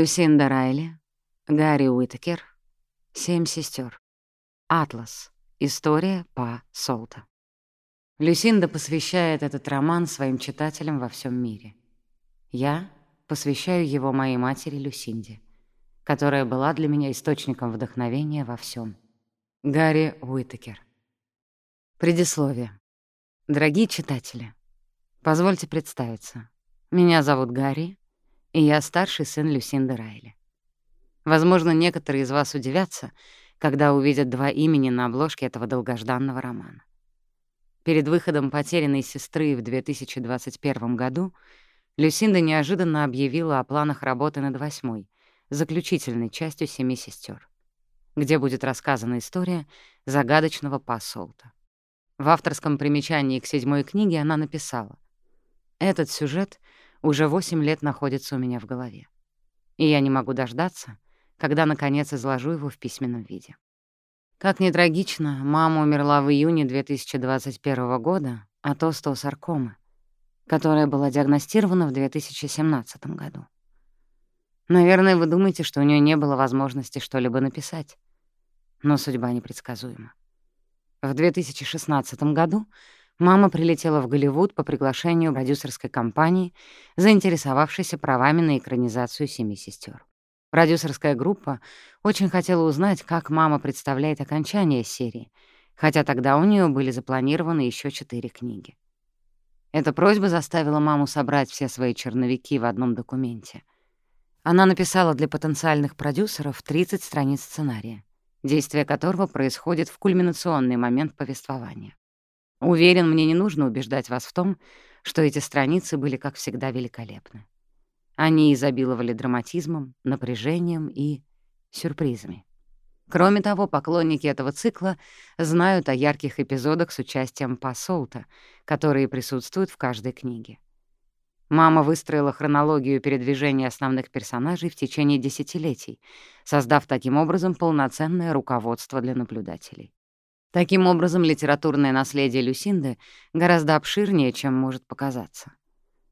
Люсинда Райли, Гарри Уитакер, «Семь сестер», «Атлас», История по Солта. Люсинда посвящает этот роман своим читателям во всем мире. Я посвящаю его моей матери Люсинде, которая была для меня источником вдохновения во всем. Гарри Уитакер. Предисловие. Дорогие читатели, позвольте представиться. Меня зовут Гарри, и я старший сын Люсинды Райли. Возможно, некоторые из вас удивятся, когда увидят два имени на обложке этого долгожданного романа. Перед выходом «Потерянной сестры» в 2021 году Люсинда неожиданно объявила о планах работы над восьмой, заключительной частью «Семи сестер», где будет рассказана история загадочного посолта. В авторском примечании к седьмой книге она написала «Этот сюжет уже восемь лет находится у меня в голове, и я не могу дождаться, когда, наконец, изложу его в письменном виде. Как ни трагично, мама умерла в июне 2021 года от остеосаркомы, которая была диагностирована в 2017 году. Наверное, вы думаете, что у нее не было возможности что-либо написать. Но судьба непредсказуема. В 2016 году мама прилетела в Голливуд по приглашению продюсерской компании, заинтересовавшейся правами на экранизацию «Семи сестер. Продюсерская группа очень хотела узнать, как мама представляет окончание серии, хотя тогда у нее были запланированы еще четыре книги. Эта просьба заставила маму собрать все свои черновики в одном документе. Она написала для потенциальных продюсеров 30 страниц сценария, действие которого происходит в кульминационный момент повествования. Уверен, мне не нужно убеждать вас в том, что эти страницы были, как всегда, великолепны. Они изобиловали драматизмом, напряжением и сюрпризами. Кроме того, поклонники этого цикла знают о ярких эпизодах с участием Пасолта, которые присутствуют в каждой книге. Мама выстроила хронологию передвижения основных персонажей в течение десятилетий, создав таким образом полноценное руководство для наблюдателей. Таким образом, литературное наследие Люсинды гораздо обширнее, чем может показаться.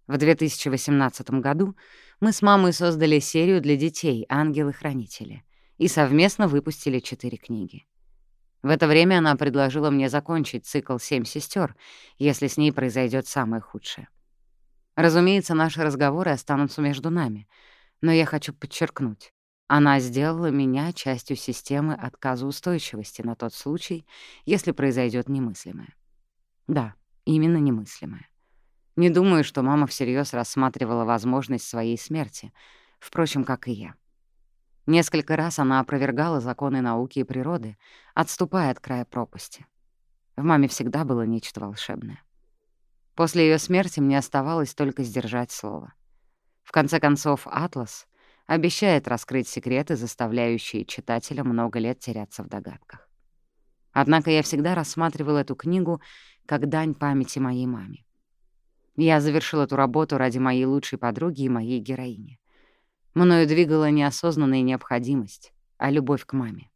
В 2018 году мы с мамой создали серию для детей «Ангелы-хранители» и совместно выпустили четыре книги. В это время она предложила мне закончить цикл «Семь сестер», если с ней произойдет самое худшее. Разумеется, наши разговоры останутся между нами, но я хочу подчеркнуть, она сделала меня частью системы отказоустойчивости на тот случай, если произойдет немыслимое. Да, именно немыслимое. Не думаю, что мама всерьез рассматривала возможность своей смерти, впрочем, как и я. Несколько раз она опровергала законы науки и природы, отступая от края пропасти. В маме всегда было нечто волшебное. После ее смерти мне оставалось только сдержать слово. В конце концов, «Атлас» обещает раскрыть секреты, заставляющие читателя много лет теряться в догадках. Однако я всегда рассматривал эту книгу как дань памяти моей маме. Я завершил эту работу ради моей лучшей подруги и моей героини. Мною двигала неосознанная необходимость, а любовь к маме.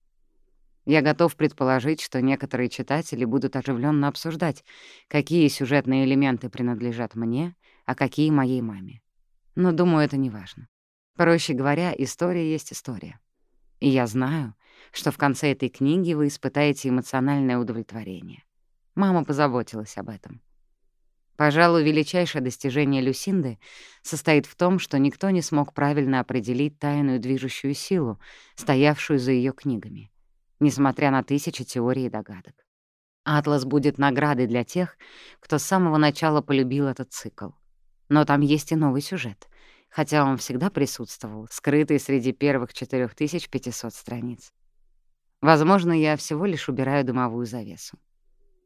Я готов предположить, что некоторые читатели будут оживленно обсуждать, какие сюжетные элементы принадлежат мне, а какие моей маме. Но, думаю, это не важно. Проще говоря, история есть история. И я знаю, что в конце этой книги вы испытаете эмоциональное удовлетворение. Мама позаботилась об этом. Пожалуй, величайшее достижение Люсинды состоит в том, что никто не смог правильно определить тайную движущую силу, стоявшую за ее книгами, несмотря на тысячи теорий и догадок. «Атлас» будет наградой для тех, кто с самого начала полюбил этот цикл. Но там есть и новый сюжет, хотя он всегда присутствовал, скрытый среди первых 4500 страниц. Возможно, я всего лишь убираю дымовую завесу.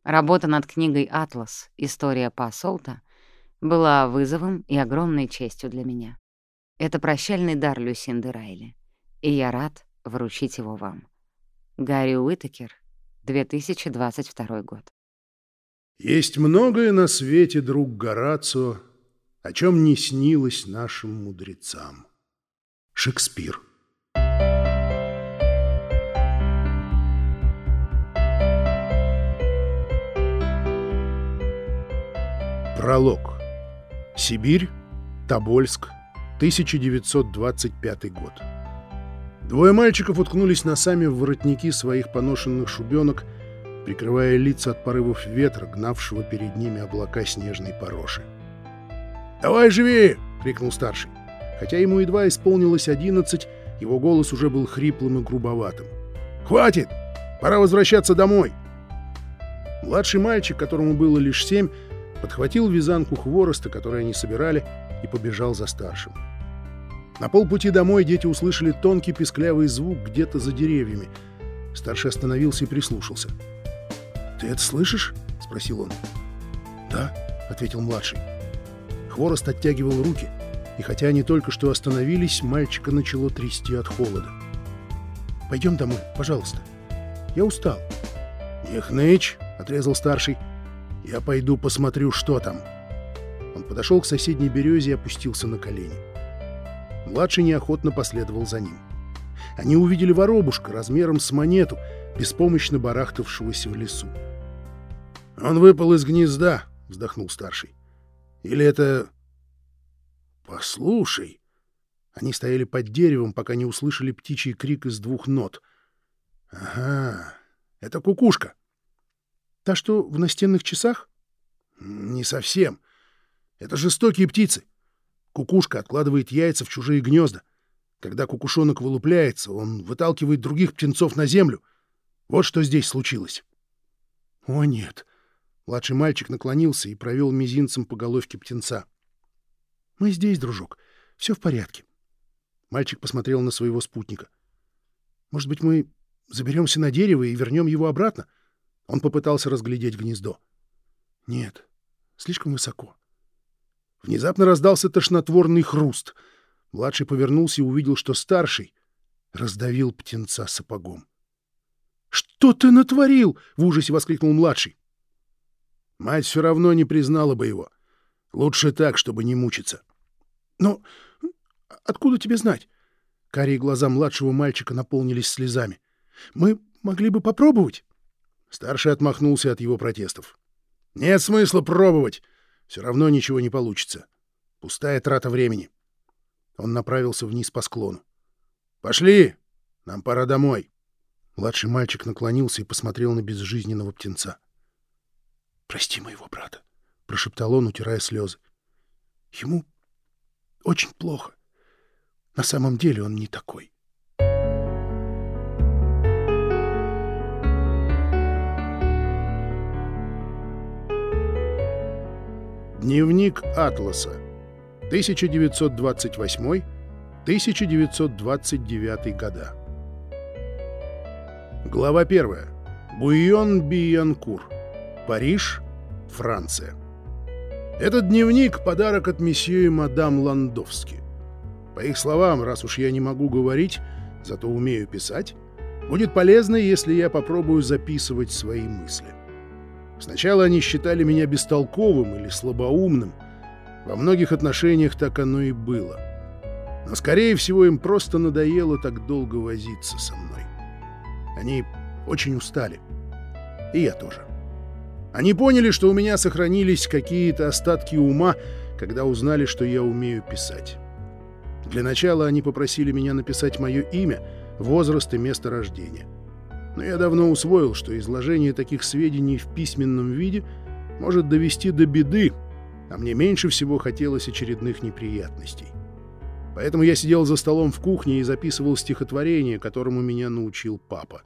Работа над книгой «Атлас. История Пасолта» была вызовом и огромной честью для меня. Это прощальный дар Люсинды Райли, и я рад вручить его вам. Гарри Уитакер, 2022 год. Есть многое на свете, друг Горацио, о чем не снилось нашим мудрецам. Шекспир. Пролог. Сибирь, Тобольск, 1925 год. Двое мальчиков уткнулись носами в воротники своих поношенных шубенок, прикрывая лица от порывов ветра, гнавшего перед ними облака снежной пороши. «Давай живее!» — крикнул старший. Хотя ему едва исполнилось одиннадцать, его голос уже был хриплым и грубоватым. «Хватит! Пора возвращаться домой!» Младший мальчик, которому было лишь семь, подхватил вязанку хвороста, который они собирали, и побежал за старшим. На полпути домой дети услышали тонкий песклявый звук где-то за деревьями. Старший остановился и прислушался. «Ты это слышишь?» — спросил он. «Да», — ответил младший. Хворост оттягивал руки, и хотя они только что остановились, мальчика начало трясти от холода. «Пойдем домой, пожалуйста. Я устал». «Не хнычь», — отрезал старший. «Я пойду посмотрю, что там». Он подошел к соседней березе и опустился на колени. Младший неохотно последовал за ним. Они увидели воробушка размером с монету, беспомощно барахтавшегося в лесу. «Он выпал из гнезда», — вздохнул старший. «Или это...» «Послушай...» Они стояли под деревом, пока не услышали птичий крик из двух нот. «Ага, это кукушка». «Та, что в настенных часах?» «Не совсем. Это жестокие птицы. Кукушка откладывает яйца в чужие гнезда. Когда кукушонок вылупляется, он выталкивает других птенцов на землю. Вот что здесь случилось. — О, нет! Младший мальчик наклонился и провел мизинцем по головке птенца. — Мы здесь, дружок. Все в порядке. Мальчик посмотрел на своего спутника. — Может быть, мы заберемся на дерево и вернем его обратно? Он попытался разглядеть гнездо. — Нет, слишком высоко. Внезапно раздался тошнотворный хруст. Младший повернулся и увидел, что старший раздавил птенца сапогом. «Что ты натворил?» — в ужасе воскликнул младший. Мать все равно не признала бы его. Лучше так, чтобы не мучиться. «Но откуда тебе знать?» Карие глаза младшего мальчика наполнились слезами. «Мы могли бы попробовать?» Старший отмахнулся от его протестов. «Нет смысла пробовать. Все равно ничего не получится. Пустая трата времени. Он направился вниз по склону. «Пошли! Нам пора домой!» Младший мальчик наклонился и посмотрел на безжизненного птенца. «Прости моего брата», — прошептал он, утирая слезы. «Ему очень плохо. На самом деле он не такой». Дневник Атласа. 1928-1929 года. Глава 1. Буйон Биянкур. Париж, Франция. Этот дневник — подарок от месье и мадам Ландовски. По их словам, раз уж я не могу говорить, зато умею писать, будет полезно, если я попробую записывать свои мысли. Сначала они считали меня бестолковым или слабоумным. Во многих отношениях так оно и было. Но, скорее всего, им просто надоело так долго возиться со мной. Они очень устали. И я тоже. Они поняли, что у меня сохранились какие-то остатки ума, когда узнали, что я умею писать. Для начала они попросили меня написать мое имя, возраст и место рождения но я давно усвоил, что изложение таких сведений в письменном виде может довести до беды, а мне меньше всего хотелось очередных неприятностей. Поэтому я сидел за столом в кухне и записывал стихотворение, которому меня научил папа.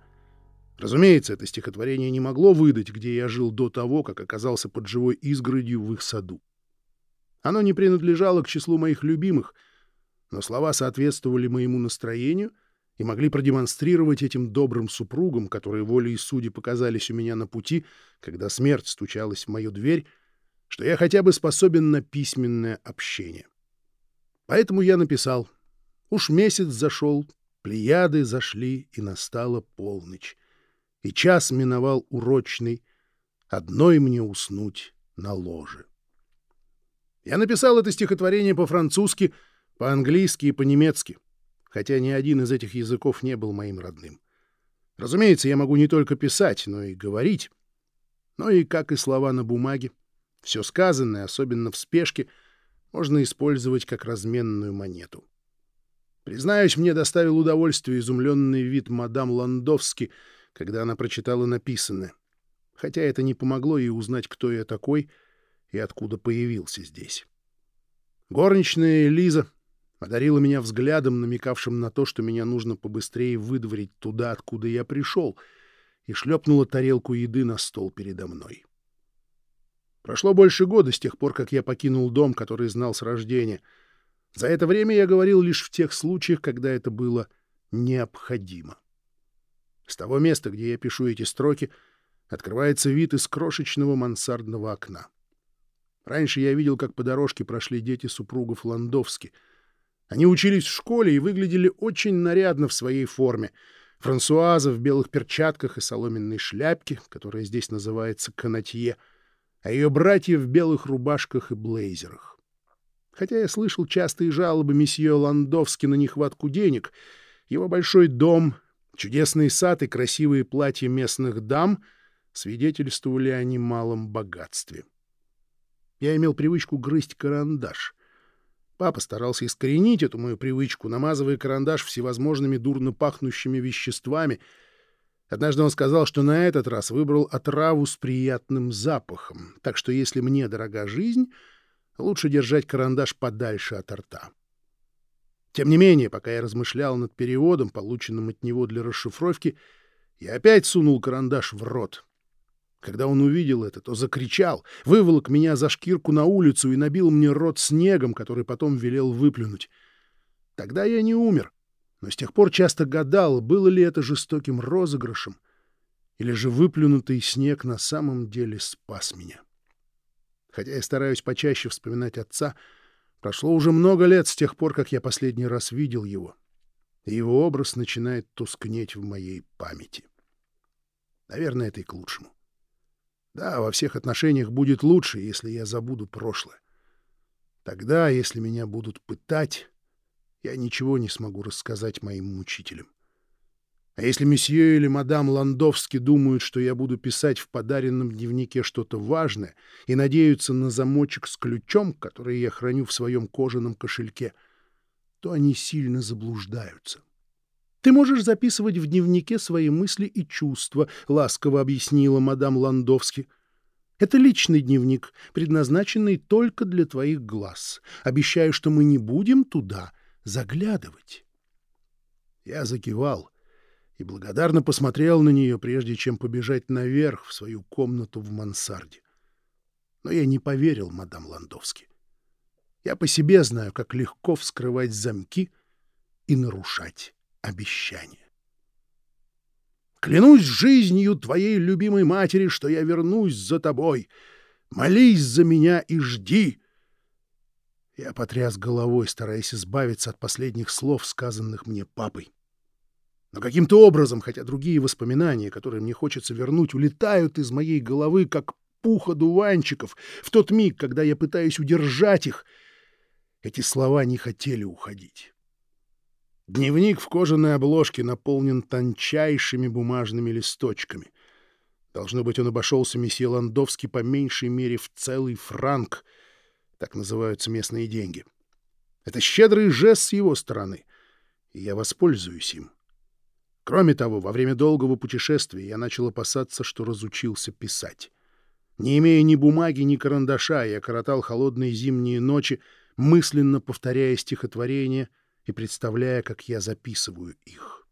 Разумеется, это стихотворение не могло выдать, где я жил до того, как оказался под живой изгородью в их саду. Оно не принадлежало к числу моих любимых, но слова соответствовали моему настроению — и могли продемонстрировать этим добрым супругам, которые волей и судьи показались у меня на пути, когда смерть стучалась в мою дверь, что я хотя бы способен на письменное общение. Поэтому я написал. Уж месяц зашел, плеяды зашли, и настала полночь. И час миновал урочный, одной мне уснуть на ложе. Я написал это стихотворение по-французски, по-английски и по-немецки — хотя ни один из этих языков не был моим родным. Разумеется, я могу не только писать, но и говорить. Но и, как и слова на бумаге, все сказанное, особенно в спешке, можно использовать как разменную монету. Признаюсь, мне доставил удовольствие изумленный вид мадам Ландовски, когда она прочитала написанное, хотя это не помогло ей узнать, кто я такой и откуда появился здесь. Горничная Лиза одарила меня взглядом, намекавшим на то, что меня нужно побыстрее выдворить туда, откуда я пришел, и шлепнула тарелку еды на стол передо мной. Прошло больше года с тех пор, как я покинул дом, который знал с рождения. За это время я говорил лишь в тех случаях, когда это было необходимо. С того места, где я пишу эти строки, открывается вид из крошечного мансардного окна. Раньше я видел, как по дорожке прошли дети супругов Ландовски. Они учились в школе и выглядели очень нарядно в своей форме. Франсуаза в белых перчатках и соломенной шляпке, которая здесь называется канатье — а ее братья в белых рубашках и блейзерах. Хотя я слышал частые жалобы месье Ландовски на нехватку денег, его большой дом, чудесный сад и красивые платья местных дам свидетельствовали о немалом богатстве. Я имел привычку грызть карандаш. Папа старался искоренить эту мою привычку, намазывая карандаш всевозможными дурно пахнущими веществами — Однажды он сказал, что на этот раз выбрал отраву с приятным запахом, так что если мне дорога жизнь, лучше держать карандаш подальше от рта. Тем не менее, пока я размышлял над переводом, полученным от него для расшифровки, я опять сунул карандаш в рот. Когда он увидел это, то закричал, выволок меня за шкирку на улицу и набил мне рот снегом, который потом велел выплюнуть. Тогда я не умер, но с тех пор часто гадал, было ли это жестоким розыгрышем, или же выплюнутый снег на самом деле спас меня. Хотя я стараюсь почаще вспоминать отца, прошло уже много лет с тех пор, как я последний раз видел его, и его образ начинает тускнеть в моей памяти. Наверное, это и к лучшему. Да, во всех отношениях будет лучше, если я забуду прошлое. Тогда, если меня будут пытать, я ничего не смогу рассказать моим мучителям. А если месье или мадам Ландовски думают, что я буду писать в подаренном дневнике что-то важное и надеются на замочек с ключом, который я храню в своем кожаном кошельке, то они сильно заблуждаются. «Ты можешь записывать в дневнике свои мысли и чувства», — ласково объяснила мадам Ландовски. «Это личный дневник, предназначенный только для твоих глаз. Обещаю, что мы не будем туда заглядывать. Я закивал и благодарно посмотрел на нее, прежде чем побежать наверх в свою комнату в мансарде. Но я не поверил мадам Ландовски. Я по себе знаю, как легко вскрывать замки и нарушать обещания. Клянусь жизнью твоей любимой матери, что я вернусь за тобой. Молись за меня и жди, я потряс головой, стараясь избавиться от последних слов, сказанных мне папой. Но каким-то образом, хотя другие воспоминания, которые мне хочется вернуть, улетают из моей головы, как пух одуванчиков, в тот миг, когда я пытаюсь удержать их, эти слова не хотели уходить. Дневник в кожаной обложке наполнен тончайшими бумажными листочками. Должно быть, он обошелся месье Ландовский по меньшей мере в целый франк — так называются местные деньги. Это щедрый жест с его стороны, и я воспользуюсь им. Кроме того, во время долгого путешествия я начал опасаться, что разучился писать. Не имея ни бумаги, ни карандаша, я коротал холодные зимние ночи, мысленно повторяя стихотворения и представляя, как я записываю их.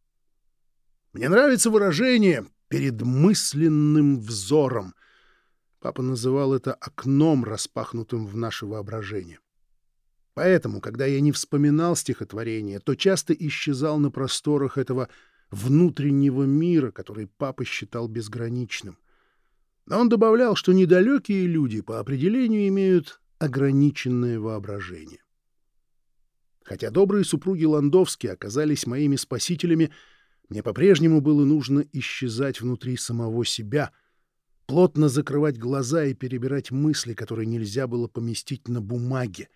Мне нравится выражение «перед мысленным взором», Папа называл это окном, распахнутым в наше воображение. Поэтому, когда я не вспоминал стихотворение, то часто исчезал на просторах этого внутреннего мира, который папа считал безграничным. Но он добавлял, что недалекие люди по определению имеют ограниченное воображение. Хотя добрые супруги Ландовские оказались моими спасителями, мне по-прежнему было нужно исчезать внутри самого себя — плотно закрывать глаза и перебирать мысли, которые нельзя было поместить на бумаге,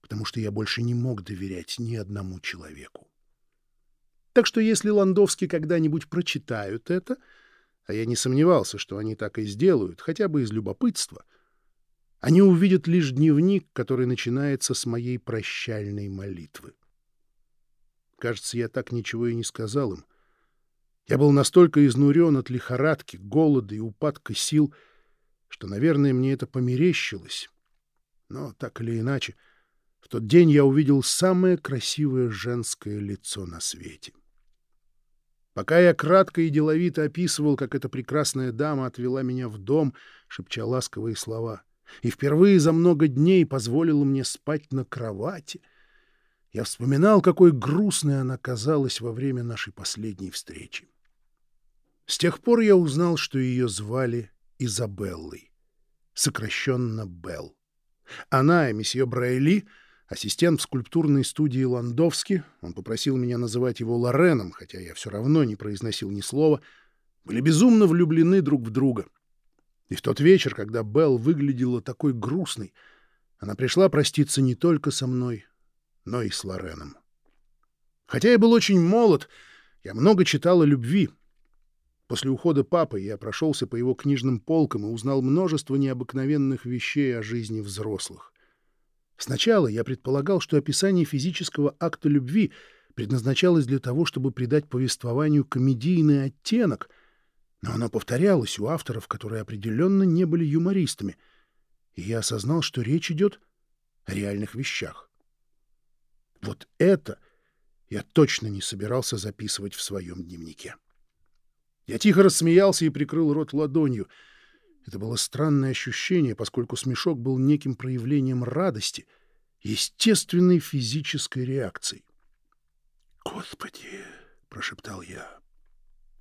потому что я больше не мог доверять ни одному человеку. Так что если Ландовски когда-нибудь прочитают это, а я не сомневался, что они так и сделают, хотя бы из любопытства, Они увидят лишь дневник, который начинается с моей прощальной молитвы. Кажется, я так ничего и не сказал им. Я был настолько изнурен от лихорадки, голода и упадка сил, что, наверное, мне это померещилось. Но так или иначе, в тот день я увидел самое красивое женское лицо на свете. Пока я кратко и деловито описывал, как эта прекрасная дама отвела меня в дом, шепча ласковые слова, и впервые за много дней позволила мне спать на кровати, я вспоминал, какой грустной она казалась во время нашей последней встречи. С тех пор я узнал, что ее звали Изабеллой, сокращенно Белл. Она и месье Брайли — Ассистент в скульптурной студии Ландовски, он попросил меня называть его Лореном, хотя я все равно не произносил ни слова, были безумно влюблены друг в друга. И в тот вечер, когда Белл выглядела такой грустной, она пришла проститься не только со мной, но и с Лореном. Хотя я был очень молод, я много читал о любви. После ухода папы я прошелся по его книжным полкам и узнал множество необыкновенных вещей о жизни взрослых. Сначала я предполагал, что описание физического акта любви предназначалось для того, чтобы придать повествованию комедийный оттенок, но оно повторялось у авторов, которые определенно не были юмористами, и я осознал, что речь идет о реальных вещах. Вот это я точно не собирался записывать в своем дневнике. Я тихо рассмеялся и прикрыл рот ладонью — это было странное ощущение, поскольку смешок был неким проявлением радости, естественной физической реакции. «Господи!» — прошептал я.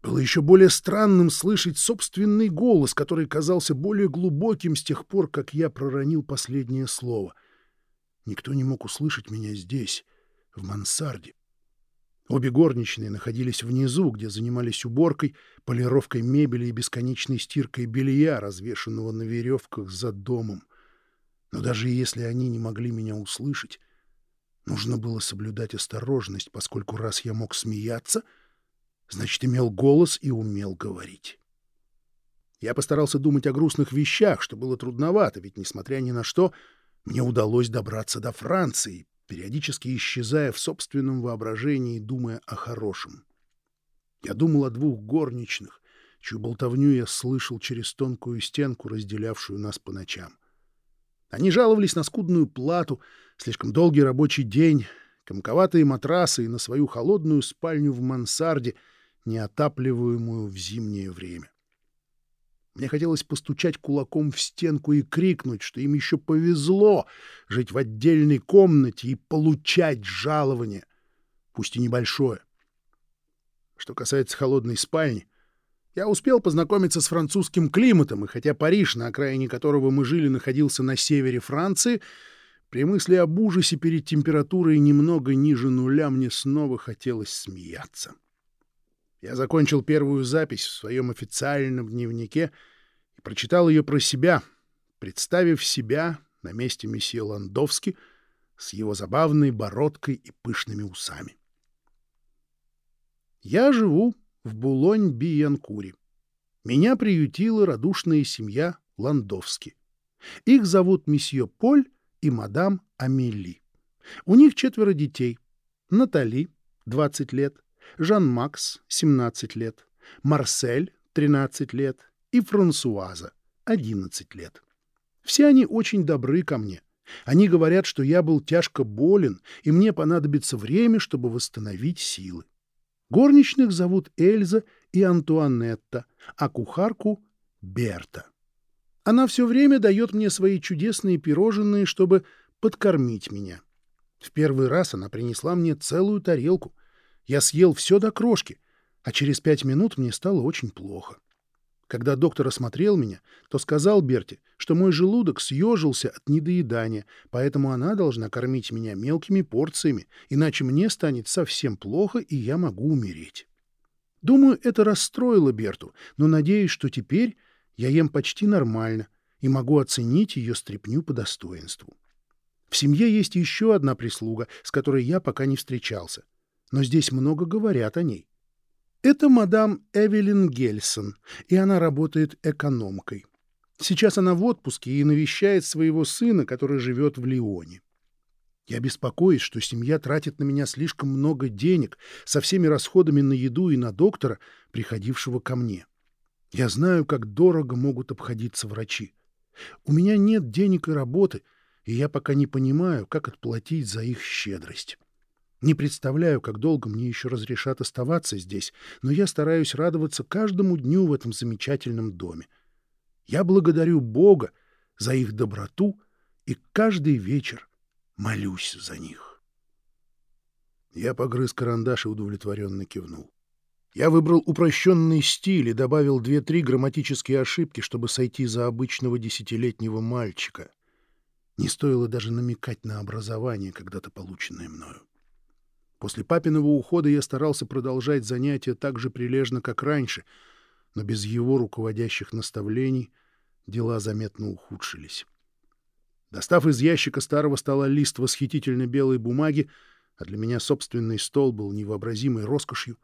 Было еще более странным слышать собственный голос, который казался более глубоким с тех пор, как я проронил последнее слово. Никто не мог услышать меня здесь, в мансарде. Обе горничные находились внизу, где занимались уборкой, полировкой мебели и бесконечной стиркой белья, развешенного на веревках за домом. Но даже если они не могли меня услышать, нужно было соблюдать осторожность, поскольку раз я мог смеяться, значит, имел голос и умел говорить. Я постарался думать о грустных вещах, что было трудновато, ведь, несмотря ни на что, мне удалось добраться до Франции, периодически исчезая в собственном воображении, думая о хорошем. Я думал о двух горничных, чью болтовню я слышал через тонкую стенку, разделявшую нас по ночам. Они жаловались на скудную плату, слишком долгий рабочий день, комковатые матрасы и на свою холодную спальню в мансарде, неотапливаемую в зимнее время. Мне хотелось постучать кулаком в стенку и крикнуть, что им еще повезло жить в отдельной комнате и получать жалование, пусть и небольшое. Что касается холодной спальни, я успел познакомиться с французским климатом, и хотя Париж, на окраине которого мы жили, находился на севере Франции, при мысли об ужасе перед температурой немного ниже нуля мне снова хотелось смеяться. Я закончил первую запись в своем официальном дневнике и прочитал ее про себя, представив себя на месте месье Ландовски с его забавной бородкой и пышными усами. Я живу в Булонь-Биянкуре. Меня приютила радушная семья Ландовски. Их зовут месье Поль и мадам Амели. У них четверо детей. Натали, 20 лет, Жан-Макс, 17 лет, Марсель, 13 лет и Франсуаза, 11 лет. Все они очень добры ко мне. Они говорят, что я был тяжко болен, и мне понадобится время, чтобы восстановить силы. Горничных зовут Эльза и Антуанетта, а кухарку — Берта. Она все время дает мне свои чудесные пирожные, чтобы подкормить меня. В первый раз она принесла мне целую тарелку. Я съел все до крошки, а через пять минут мне стало очень плохо. Когда доктор осмотрел меня, то сказал Берте, что мой желудок съежился от недоедания, поэтому она должна кормить меня мелкими порциями, иначе мне станет совсем плохо, и я могу умереть. Думаю, это расстроило Берту, но надеюсь, что теперь я ем почти нормально и могу оценить ее стряпню по достоинству. В семье есть еще одна прислуга, с которой я пока не встречался, но здесь много говорят о ней. Это мадам Эвелин Гельсон, и она работает экономкой. Сейчас она в отпуске и навещает своего сына, который живет в Лионе. Я беспокоюсь, что семья тратит на меня слишком много денег со всеми расходами на еду и на доктора, приходившего ко мне. Я знаю, как дорого могут обходиться врачи. У меня нет денег и работы, и я пока не понимаю, как отплатить за их щедрость. Не представляю, как долго мне еще разрешат оставаться здесь, но я стараюсь радоваться каждому дню в этом замечательном доме. Я благодарю Бога за их доброту и каждый вечер молюсь за них. Я погрыз карандаш и удовлетворенно кивнул. Я выбрал упрощенный стиль и добавил две-три грамматические ошибки, чтобы сойти за обычного десятилетнего мальчика. Не стоило даже намекать на образование, когда-то полученное мною. После папиного ухода я старался продолжать занятия так же прилежно, как раньше, но без его руководящих наставлений дела заметно ухудшились. Достав из ящика старого стола лист восхитительно белой бумаги, а для меня собственный стол был невообразимой роскошью,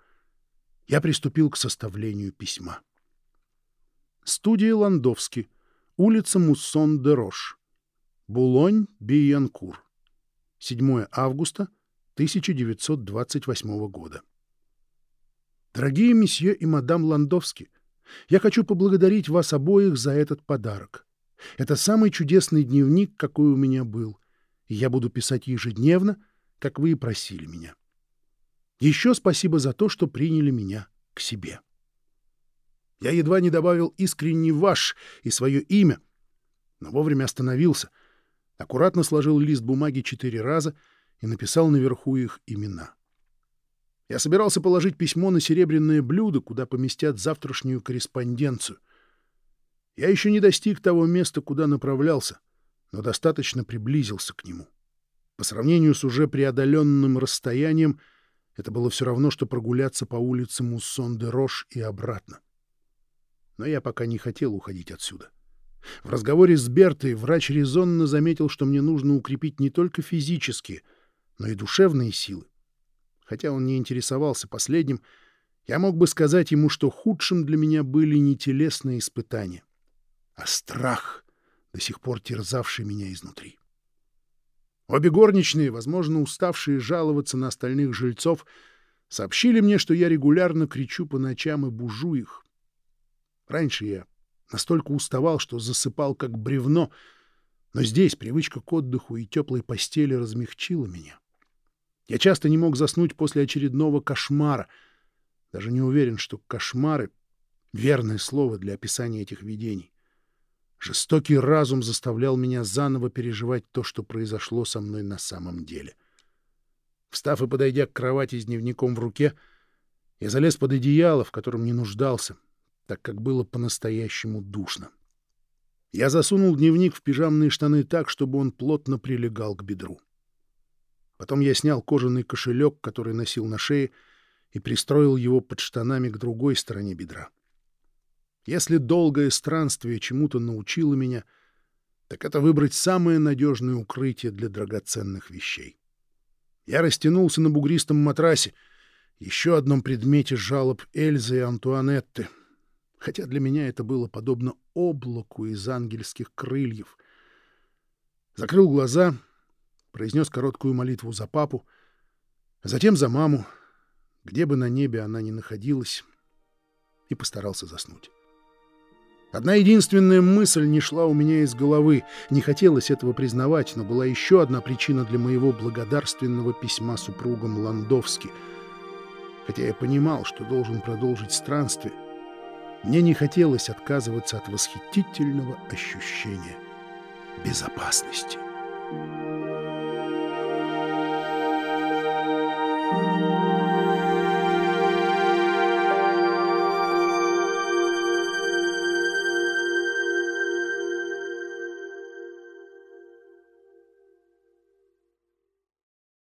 я приступил к составлению письма. Студия Ландовски, улица Муссон-де-Рош, Булонь-Биянкур, 7 августа 1928 года. Дорогие месье и мадам Ландовски, я хочу поблагодарить вас обоих за этот подарок. Это самый чудесный дневник, какой у меня был, и я буду писать ежедневно, как вы и просили меня. Еще спасибо за то, что приняли меня к себе. Я едва не добавил искренний ваш и свое имя, но вовремя остановился, аккуратно сложил лист бумаги четыре раза и написал наверху их имена. Я собирался положить письмо на серебряное блюдо, куда поместят завтрашнюю корреспонденцию. Я еще не достиг того места, куда направлялся, но достаточно приблизился к нему. По сравнению с уже преодоленным расстоянием — это было все равно, что прогуляться по улице Муссон-де-Рош и обратно. Но я пока не хотел уходить отсюда. В разговоре с Бертой врач резонно заметил, что мне нужно укрепить не только физические, но и душевные силы. Хотя он не интересовался последним, я мог бы сказать ему, что худшим для меня были не телесные испытания, а страх, до сих пор терзавший меня изнутри. Обе горничные, возможно, уставшие жаловаться на остальных жильцов, сообщили мне, что я регулярно кричу по ночам и бужу их. Раньше я настолько уставал, что засыпал как бревно, но здесь привычка к отдыху и теплой постели размягчила меня. Я часто не мог заснуть после очередного кошмара. Даже не уверен, что кошмары — верное слово для описания этих видений. Жестокий разум заставлял меня заново переживать то, что произошло со мной на самом деле. Встав и подойдя к кровати с дневником в руке, я залез под одеяло, в котором не нуждался, так как было по-настоящему душно. Я засунул дневник в пижамные штаны так, чтобы он плотно прилегал к бедру. Потом я снял кожаный кошелек, который носил на шее, и пристроил его под штанами к другой стороне бедра. Если долгое странствие чему-то научило меня, так это выбрать самое надежное укрытие для драгоценных вещей. Я растянулся на бугристом матрасе, еще одном предмете жалоб Эльзы и Антуанетты, хотя для меня это было подобно облаку из ангельских крыльев. Закрыл глаза, произнес короткую молитву за папу, а затем за маму, где бы на небе она ни находилась, и постарался заснуть. Одна единственная мысль не шла у меня из головы. Не хотелось этого признавать, но была еще одна причина для моего благодарственного письма супругам Ландовски. Хотя я понимал, что должен продолжить странствие, мне не хотелось отказываться от восхитительного ощущения безопасности. Thank you.